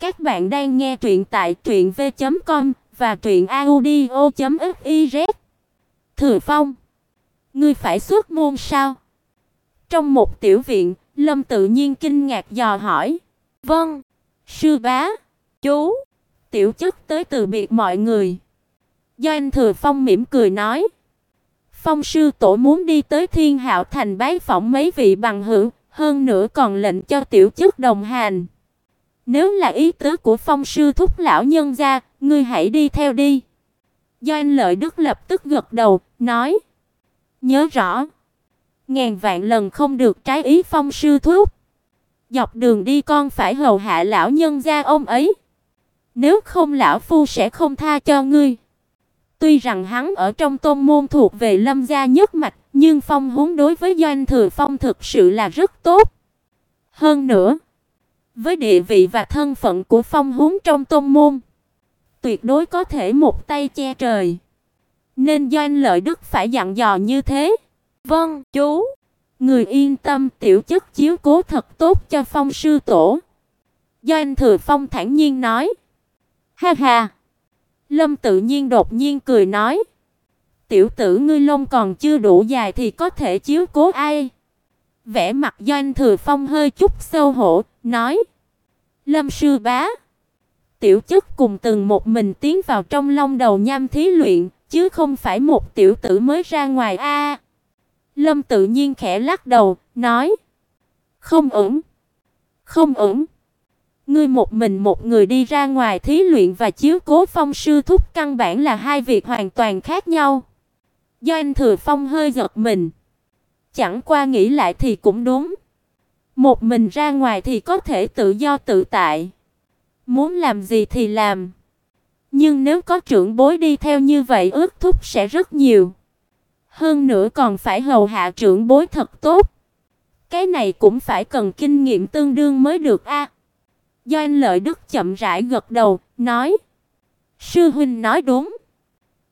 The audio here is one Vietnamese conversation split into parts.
Các bạn đang nghe truyện tại truyệnv.com và truyệnaudio.fiz. Thừa Phong, ngươi phải xuất môn sao? Trong một tiểu viện, Lâm tự nhiên kinh ngạc dò hỏi. "Vâng, sư bá, chú." Tiểu chất tới từ biệt mọi người. Do anh Thừa Phong mỉm cười nói, Phong sư tổ muốn đi tới Thiên Hạo thành bái phỏng mấy vị bằng hữu, hơn nữa còn lệnh cho tiểu chức đồng hành. Nếu là ý tứ của Phong sư thúc lão nhân gia, ngươi hãy đi theo đi. doanh Lợi Đức lập tức gật đầu, nói: "Nhớ rõ, ngàn vạn lần không được trái ý Phong sư thúc. Dọc đường đi con phải hầu hạ lão nhân gia ông ấy, nếu không lão phu sẽ không tha cho ngươi." Tuy rằng hắn ở trong tôn môn thuộc về Lâm gia nhất mạch, nhưng phong huống đối với Doanh Thừa Phong thực sự là rất tốt. Hơn nữa, với địa vị và thân phận của phong huống trong tôn môn, tuyệt đối có thể một tay che trời. Nên Doanh Lợi Đức phải dặn dò như thế. Vâng, chú. Người yên tâm, tiểu chất chiếu cố thật tốt cho Phong sư tổ. Doanh Thừa Phong thản nhiên nói. Ha ha. Lâm tự nhiên đột nhiên cười nói: "Tiểu tử ngươi lông còn chưa đủ dài thì có thể chiếu cố ai?" Vẻ mặt Doanh Thừa Phong hơi chút xấu hổ, nói: "Lâm sư bá, tiểu chất cùng từng một mình tiến vào trong long đầu nham thí luyện, chứ không phải một tiểu tử mới ra ngoài a." Lâm tự nhiên khẽ lắc đầu, nói: "Không ổn, không ổn." Ngươi một mình một người đi ra ngoài thí luyện và chiếu cố Phong sư thúc căn bản là hai việc hoàn toàn khác nhau. Do anh Thừa Phong hơi giật mình. Chẳng qua nghĩ lại thì cũng đúng. Một mình ra ngoài thì có thể tự do tự tại. Muốn làm gì thì làm. Nhưng nếu có trưởng bối đi theo như vậy ước thúc sẽ rất nhiều. Hơn nữa còn phải hầu hạ trưởng bối thật tốt. Cái này cũng phải cần kinh nghiệm tương đương mới được a. Do anh Lợi Đức chậm rãi gật đầu, nói: "Sư huynh nói đúng."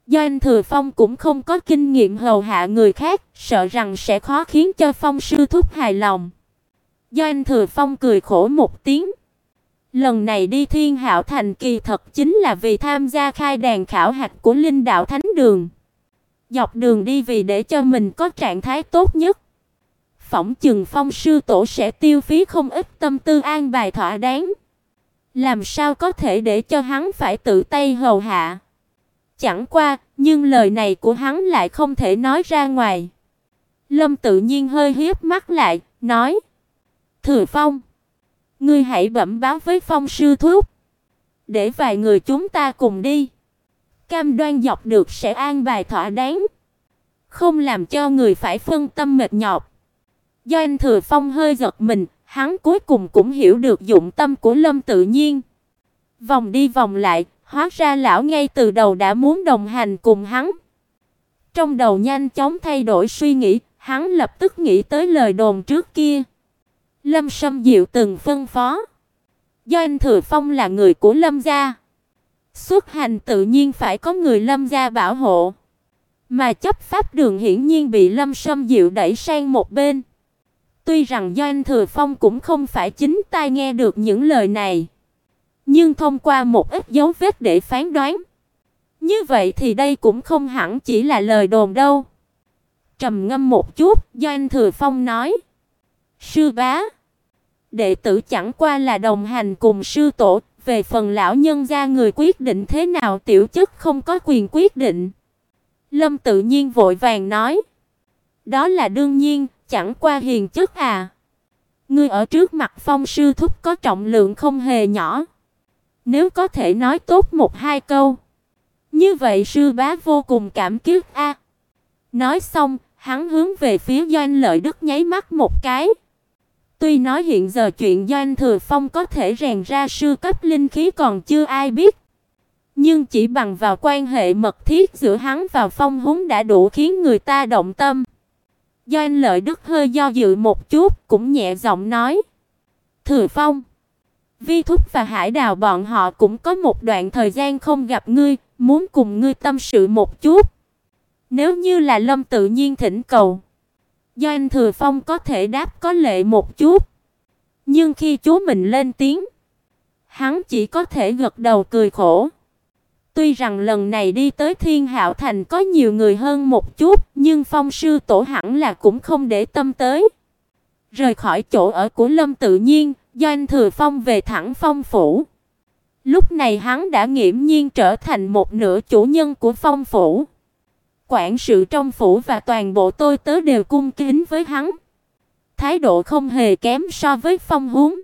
Do anh Thừa Phong cũng không có kinh nghiệm hầu hạ người khác, sợ rằng sẽ khó khiến cho Phong sư thúc hài lòng. Doanh Thừa Phong cười khổ một tiếng. Lần này đi Thiên Hạo Thành kỳ thật chính là vì tham gia khai đàn khảo hạch của Linh Đạo Thánh Đường. Dọc đường đi vì để cho mình có trạng thái tốt nhất. Phỏng chừng Phong sư tổ sẽ tiêu phí không ít tâm tư an bài thỏa đáng. Làm sao có thể để cho hắn phải tự tay hầu hạ? Chẳng qua, nhưng lời này của hắn lại không thể nói ra ngoài. Lâm tự nhiên hơi hiếp mắt lại, nói: "Thừa Phong, ngươi hãy bẩm báo với Phong sư thúc, để vài người chúng ta cùng đi. Cam đoan dọc được sẽ an bài thỏa đáng, không làm cho người phải phân tâm mệt nhọc." Do anh Thừa Phong hơi giật mình, Hắn cuối cùng cũng hiểu được dụng tâm của Lâm Tự Nhiên. Vòng đi vòng lại, hóa ra lão ngay từ đầu đã muốn đồng hành cùng hắn. Trong đầu nhanh chóng thay đổi suy nghĩ, hắn lập tức nghĩ tới lời đồn trước kia. Lâm Sâm Diệu từng phân phó, do anh Thừa Phong là người của Lâm gia, xuất hành tự nhiên phải có người Lâm gia bảo hộ. Mà chấp pháp đường hiển nhiên bị Lâm Sâm Diệu đẩy sang một bên. Tuy rằng do anh Thừa Phong cũng không phải chính tai nghe được những lời này, nhưng thông qua một ít dấu vết để phán đoán, như vậy thì đây cũng không hẳn chỉ là lời đồn đâu. Trầm ngâm một chút, do anh Thừa Phong nói: "Sư bá, đệ tử chẳng qua là đồng hành cùng sư tổ, về phần lão nhân gia người quyết định thế nào tiểu chức không có quyền quyết định." Lâm tự nhiên vội vàng nói: "Đó là đương nhiên, chẳng qua hiền chức à. Ngươi ở trước mặt Phong sư thúc có trọng lượng không hề nhỏ. Nếu có thể nói tốt một hai câu, như vậy sư bá vô cùng cảm kích a." Nói xong, hắn hướng về phía Doanh Lợi Đức nháy mắt một cái. Tuy nói hiện giờ chuyện Doanh Thừa Phong có thể rèn ra sư cấp linh khí còn chưa ai biết, nhưng chỉ bằng vào quan hệ mật thiết giữa hắn và Phong Húng đã đủ khiến người ta động tâm. Doanh Lợi Đức hơi do dự một chút, cũng nhẹ giọng nói: "Thừa Phong, Vi Thúc và Hải Đào bọn họ cũng có một đoạn thời gian không gặp ngươi, muốn cùng ngươi tâm sự một chút. Nếu như là Lâm tự nhiên thỉnh cầu, do anh Thừa Phong có thể đáp có lệ một chút. Nhưng khi chú mình lên tiếng, Hắn chỉ có thể gật đầu cười khổ. Tuy rằng lần này đi tới Thiên Hạo Thành có nhiều người hơn một chút, nhưng Phong sư tổ hẳn là cũng không để tâm tới. Rời khỏi chỗ ở của Lâm Tự Nhiên, Doanh Thừa Phong về thẳng Phong phủ. Lúc này hắn đã nghiễm nhiên trở thành một nửa chủ nhân của Phong phủ. Quản sự trong phủ và toàn bộ tôi tớ đều cung kính với hắn. Thái độ không hề kém so với Phong huống.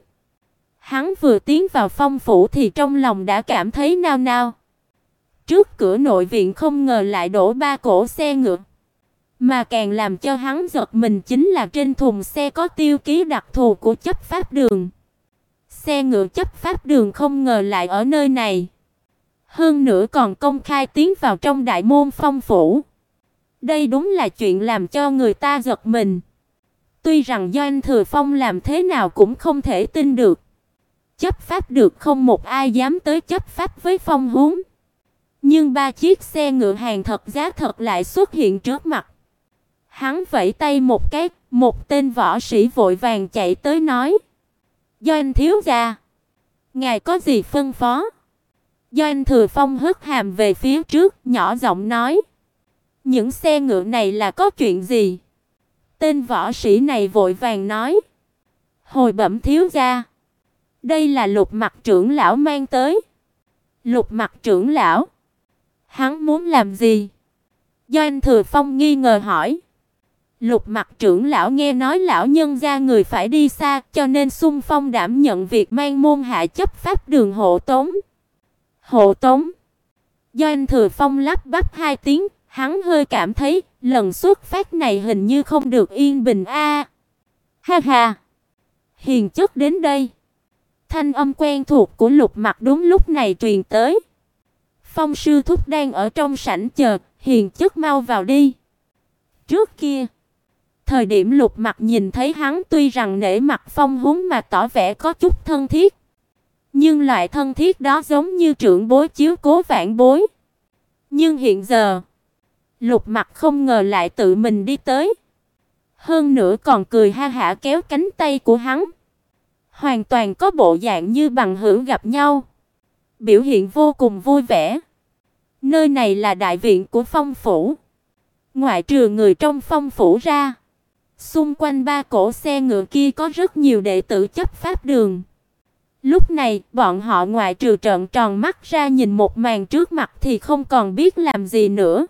Hắn vừa tiến vào Phong phủ thì trong lòng đã cảm thấy nao nao. Trước cửa nội viện không ngờ lại đổ ba cổ xe ngựa. Mà càng làm cho hắn giật mình chính là trên thùng xe có tiêu ký đặc thù của chấp pháp đường. Xe ngựa chấp pháp đường không ngờ lại ở nơi này. Hơn nữa còn công khai tiến vào trong đại môn phong phủ. Đây đúng là chuyện làm cho người ta giật mình. Tuy rằng Doanh Thừa Phong làm thế nào cũng không thể tin được. Chấp pháp được không một ai dám tới chấp pháp với phong huống. Nhưng ba chiếc xe ngựa hàng thật giá thật lại xuất hiện trước mặt. Hắn vẫy tay một cái, một tên võ sĩ vội vàng chạy tới nói: "Doanh thiếu gia, ngài có gì phân phó?" Doanh Thừa Phong hất hàm về phía trước, nhỏ giọng nói: "Những xe ngựa này là có chuyện gì?" Tên võ sĩ này vội vàng nói: "Hồi bẩm thiếu gia, đây là Lục Mặc trưởng lão mang tới." Lục Mặc trưởng lão? Hắn muốn làm gì? Doanh Thừa Phong nghi ngờ hỏi. Lục Mặc trưởng lão nghe nói lão nhân gia người phải đi xa, cho nên xung phong đảm nhận việc mang môn hạ chấp pháp đường hộ tống. Hộ tống? Doanh Thừa Phong lắp bắp hai tiếng, hắn hơi cảm thấy lần xuất phát này hình như không được yên bình a. Ha ha. Hiền chất đến đây. Thanh âm quen thuộc của Lục Mặc đúng lúc này truyền tới. Phong sư thúc đang ở trong sảnh chờ, hiền chất mau vào đi. Trước kia, thời điểm Lục Mặc nhìn thấy hắn tuy rằng nể mặt Phong Húng mà tỏ vẻ có chút thân thiết, nhưng loại thân thiết đó giống như trưởng bối chiếu cố vãn bối. Nhưng hiện giờ, Lục Mặc không ngờ lại tự mình đi tới, hơn nữa còn cười ha hả kéo cánh tay của hắn, hoàn toàn có bộ dạng như bằng hữu gặp nhau biểu hiện vô cùng vui vẻ. Nơi này là đại viện của Phong phủ. Ngoại trừ người trong Phong phủ ra, xung quanh ba cổ xe ngựa kia có rất nhiều đệ tử chấp pháp đường. Lúc này, bọn họ ngoại trừ trợn tròn mắt ra nhìn một màn trước mặt thì không còn biết làm gì nữa.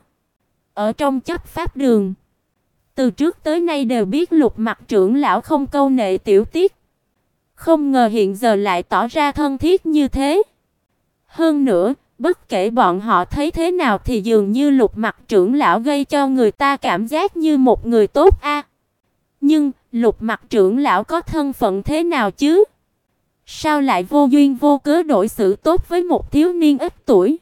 Ở trong chấp pháp đường, từ trước tới nay đều biết Lục Mặc trưởng lão không câu nệ tiểu tiết. Không ngờ hiện giờ lại tỏ ra thân thiết như thế. Hơn nữa, bất kể bọn họ thấy thế nào thì dường như Lục Mặc trưởng lão gây cho người ta cảm giác như một người tốt a. Nhưng, Lục Mặc trưởng lão có thân phận thế nào chứ? Sao lại vô duyên vô cớ đổi xử tốt với một thiếu niên ít tuổi?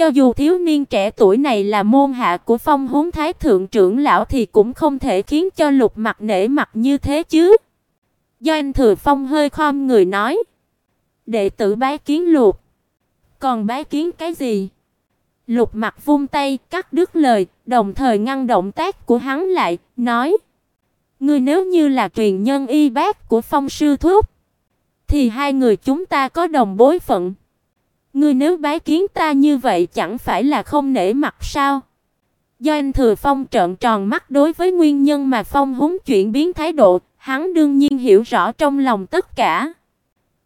Cho dù thiếu niên trẻ tuổi này là môn hạ của Phong Húng Thái thượng trưởng lão thì cũng không thể khiến cho Lục Mặc nể mặt như thế chứ. Do anh Thừa Phong hơi khom người nói: "Đệ tử bái kiến Lục." Còn bái kiến cái gì? Lục Mặc vung tay cắt đứt lời, đồng thời ngăn động tác của hắn lại, nói: "Ngươi nếu như là truyền nhân y bác của Phong sư thúc, thì hai người chúng ta có đồng bối phận. Ngươi nếu bái kiến ta như vậy chẳng phải là không nể mặt sao?" Do anh Thừa Phong trợn tròn mắt đối với nguyên nhân mà Phong húng chuyển biến thái độ, hắn đương nhiên hiểu rõ trong lòng tất cả.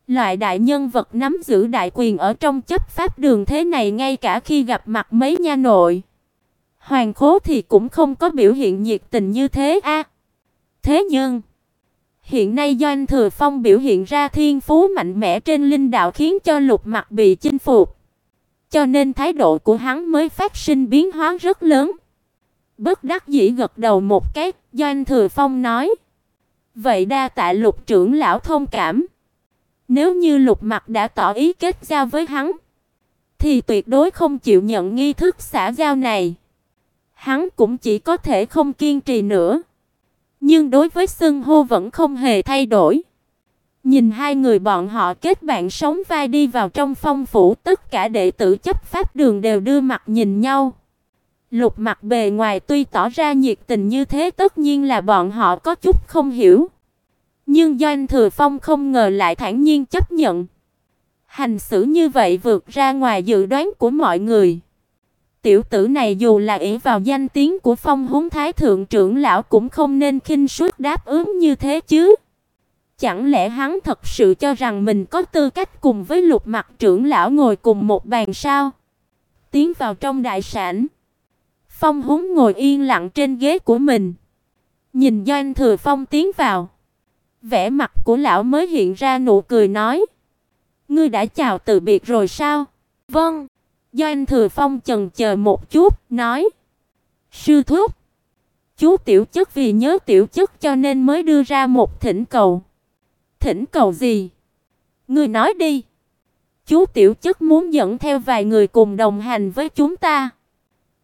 Loại đại nhân vật nắm giữ đại quyền ở trong chấp pháp đường thế này ngay cả khi gặp mặt mấy nha nội. Hoàng khố thì cũng không có biểu hiện nhiệt tình như thế a. thế nhưng, hiện nay Doanh Thừa Phong biểu hiện ra thiên phú mạnh mẽ trên linh đạo khiến cho Lục Mặc bị chinh phục. Cho nên thái độ của hắn mới phát sinh biến hóa rất lớn. Bất đắc dĩ gật đầu một cái, Doanh Thừa Phong nói: "Vậy đa tạ Lục trưởng lão thông cảm." Nếu như Lục Mặc đã tỏ ý kết giao với hắn, thì tuyệt đối không chịu nhận nghi thức xã giao này. Hắn cũng chỉ có thể không kiên trì nữa. Nhưng đối với xưng hô vẫn không hề thay đổi. Nhìn hai người bọn họ kết bạn sống vai đi vào trong phong phủ, tất cả đệ tử chấp pháp đường đều đưa mặt nhìn nhau. Lục Mặc bề ngoài tuy tỏ ra nhiệt tình như thế, tất nhiên là bọn họ có chút không hiểu. Nhưng Doanh Thừa Phong không ngờ lại thản nhiên chấp nhận. Hành xử như vậy vượt ra ngoài dự đoán của mọi người. Tiểu tử này dù là ỷ vào danh tiếng của Phong Húng Thái thượng trưởng lão cũng không nên khinh suất đáp ứng như thế chứ. Chẳng lẽ hắn thật sự cho rằng mình có tư cách cùng với Lục Mặc trưởng lão ngồi cùng một bàn sao? Tiến vào trong đại sảnh, Phong Húng ngồi yên lặng trên ghế của mình, nhìn Doanh Thừa Phong tiến vào. Vẻ mặt của lão mới hiện ra nụ cười nói: "Ngươi đã chào từ biệt rồi sao?" "Vâng." Doanh Thừa Phong chần chờ một chút, nói: "Sư thúc, chú tiểu chất vì nhớ tiểu chất cho nên mới đưa ra một thỉnh cầu." "Thỉnh cầu gì?" "Ngươi nói đi." Chú tiểu chất muốn dẫn theo vài người cùng đồng hành với chúng ta.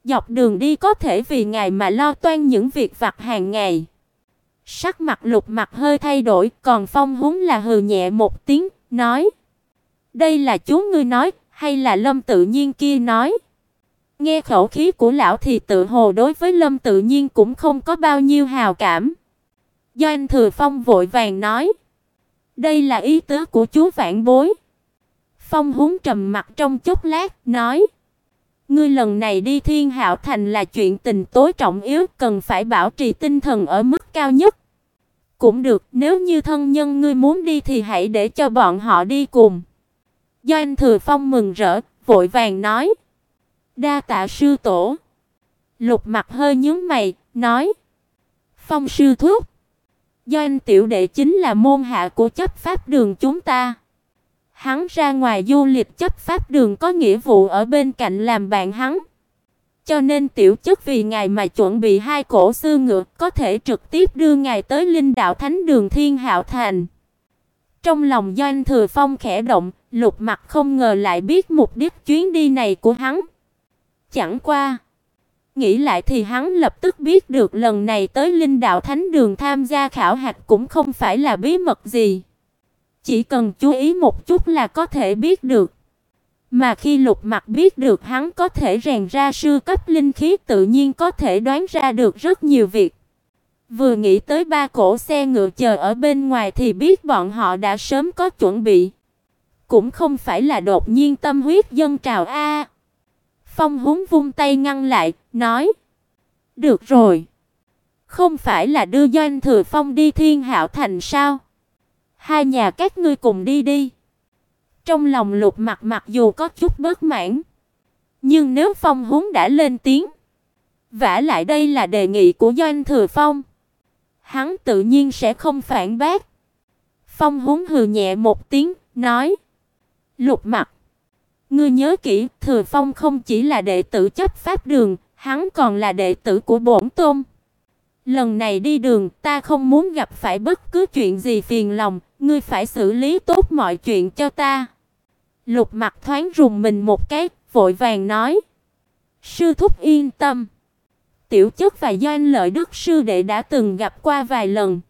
Dọc đường đi có thể vì ngài mà lo toan những việc vặt hàng ngày. Sắc mặt Lục Mặc hơi thay đổi, còn Phong Húng là hừ nhẹ một tiếng, nói: "Đây là chú ngươi nói, hay là Lâm Tự Nhiên kia nói?" Nghe khẩu khí của lão thì tự hồ đối với Lâm Tự Nhiên cũng không có bao nhiêu hào cảm. do anh Thừa Phong vội vàng nói: "Đây là ý tứ của chú Vạn Bối." Phong Húng trầm mặt trong chốc lát, nói: Ngươi lần này đi Thiên Hạo Thành là chuyện tình tối trọng yếu, cần phải bảo trì tinh thần ở mức cao nhất. Cũng được, nếu như thân nhân ngươi muốn đi thì hãy để cho bọn họ đi cùng. Doanh Thừa Phong mừng rỡ, vội vàng nói: "Đa tạ sư tổ." Lục Mặc hơi nhướng mày, nói: "Phong sư thúc, Doanh tiểu đệ chính là môn hạ của chấp pháp đường chúng ta." Hắn ra ngoài du lịch chấp pháp đường có nghĩa vụ ở bên cạnh làm bạn hắn. Cho nên tiểu chức vì ngài mà chuẩn bị hai cổ sư ngựa, có thể trực tiếp đưa ngài tới Linh Đạo Thánh Đường Thiên Hạo Thành. Trong lòng Doanh Thừa Phong khẽ động, Lục Mặc không ngờ lại biết mục đích chuyến đi này của hắn. Chẳng qua, nghĩ lại thì hắn lập tức biết được lần này tới Linh Đạo Thánh Đường tham gia khảo hạch cũng không phải là bí mật gì. Chỉ cần chú ý một chút là có thể biết được. Mà khi Lục Mặc biết được hắn có thể rèn ra sư cấp linh khí tự nhiên có thể đoán ra được rất nhiều việc. Vừa nghĩ tới ba cổ xe ngựa chờ ở bên ngoài thì biết bọn họ đã sớm có chuẩn bị. Cũng không phải là đột nhiên tâm huyết dân trào a. Phong Húng vung tay ngăn lại, nói: "Được rồi, không phải là đưa Doanh Thừa Phong đi Thiên Hạo thành sao? Hai nhà các ngươi cùng đi đi." Trong lòng Lục Mặc mặc dù có chút bất mãn, nhưng nếu Phong Húng đã lên tiếng, vả lại đây là đề nghị của Doanh Thừa Phong, hắn tự nhiên sẽ không phản bác. Phong Húng hừ nhẹ một tiếng, nói: "Lục Mặc, ngươi nhớ kỹ, Thừa Phong không chỉ là đệ tử chấp pháp đường, hắn còn là đệ tử của bổn tôn. Lần này đi đường, ta không muốn gặp phải bất cứ chuyện gì phiền lòng, ngươi phải xử lý tốt mọi chuyện cho ta." Lục Mặc thoáng rùng mình một cái, vội vàng nói: "Sư thúc yên tâm." Tiểu chất và Doanh Lợi Đức sư đệ đã từng gặp qua vài lần.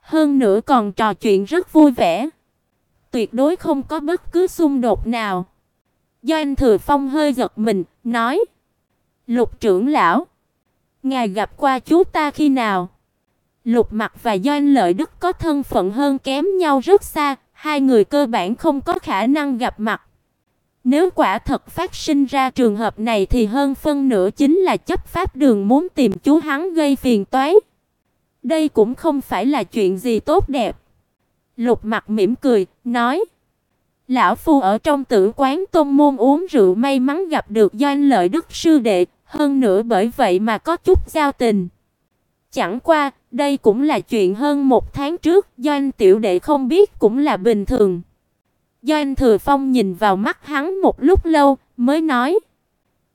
Hơn nữa còn trò chuyện rất vui vẻ. Tuyệt đối không có bất cứ xung đột nào. Doanh Thừa Phong hơi giật mình, nói: "Lục trưởng lão, ngài gặp qua chú ta khi nào?" Lục Mặc và Doanh Lợi Đức có thân phận hơn kém nhau rất xa, hai người cơ bản không có khả năng gặp mặt. Nếu quả thật phát sinh ra trường hợp này thì hơn phân nửa chính là chấp pháp đường muốn tìm chú hắn gây phiền toái. Đây cũng không phải là chuyện gì tốt đẹp. Lục Mặc mỉm cười, nói: "Lão phu ở trong tử quán tôn môn uống rượu may mắn gặp được Doanh Lợi Đức sư đệ, hơn nữa bởi vậy mà có chút giao tình." Chẳng qua, đây cũng là chuyện hơn một tháng trước, Doanh tiểu đệ không biết cũng là bình thường. Doanh Thừa Phong nhìn vào mắt hắn một lúc lâu, mới nói: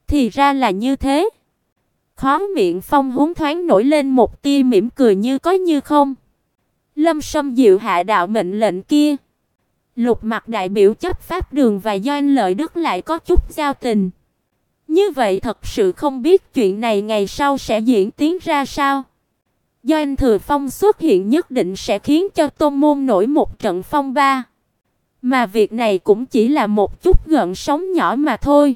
"Thì ra là như thế." Khóe miệng Phong húng thoáng nổi lên một tia mỉm cười như có như không. Lâm Sâm Diệu hạ đạo mệnh lệnh kia. Lục Mặc đại biểu chấp pháp đường và Doanh Lợi Đức lại có chút giao tình. Như vậy thật sự không biết chuyện này ngày sau sẽ diễn tiến ra sao. Doanh Thừa Phong xuất hiện nhất định sẽ khiến cho Tôn môn nổi một trận phong ba. Mà việc này cũng chỉ là một chút gợn sóng nhỏ mà thôi.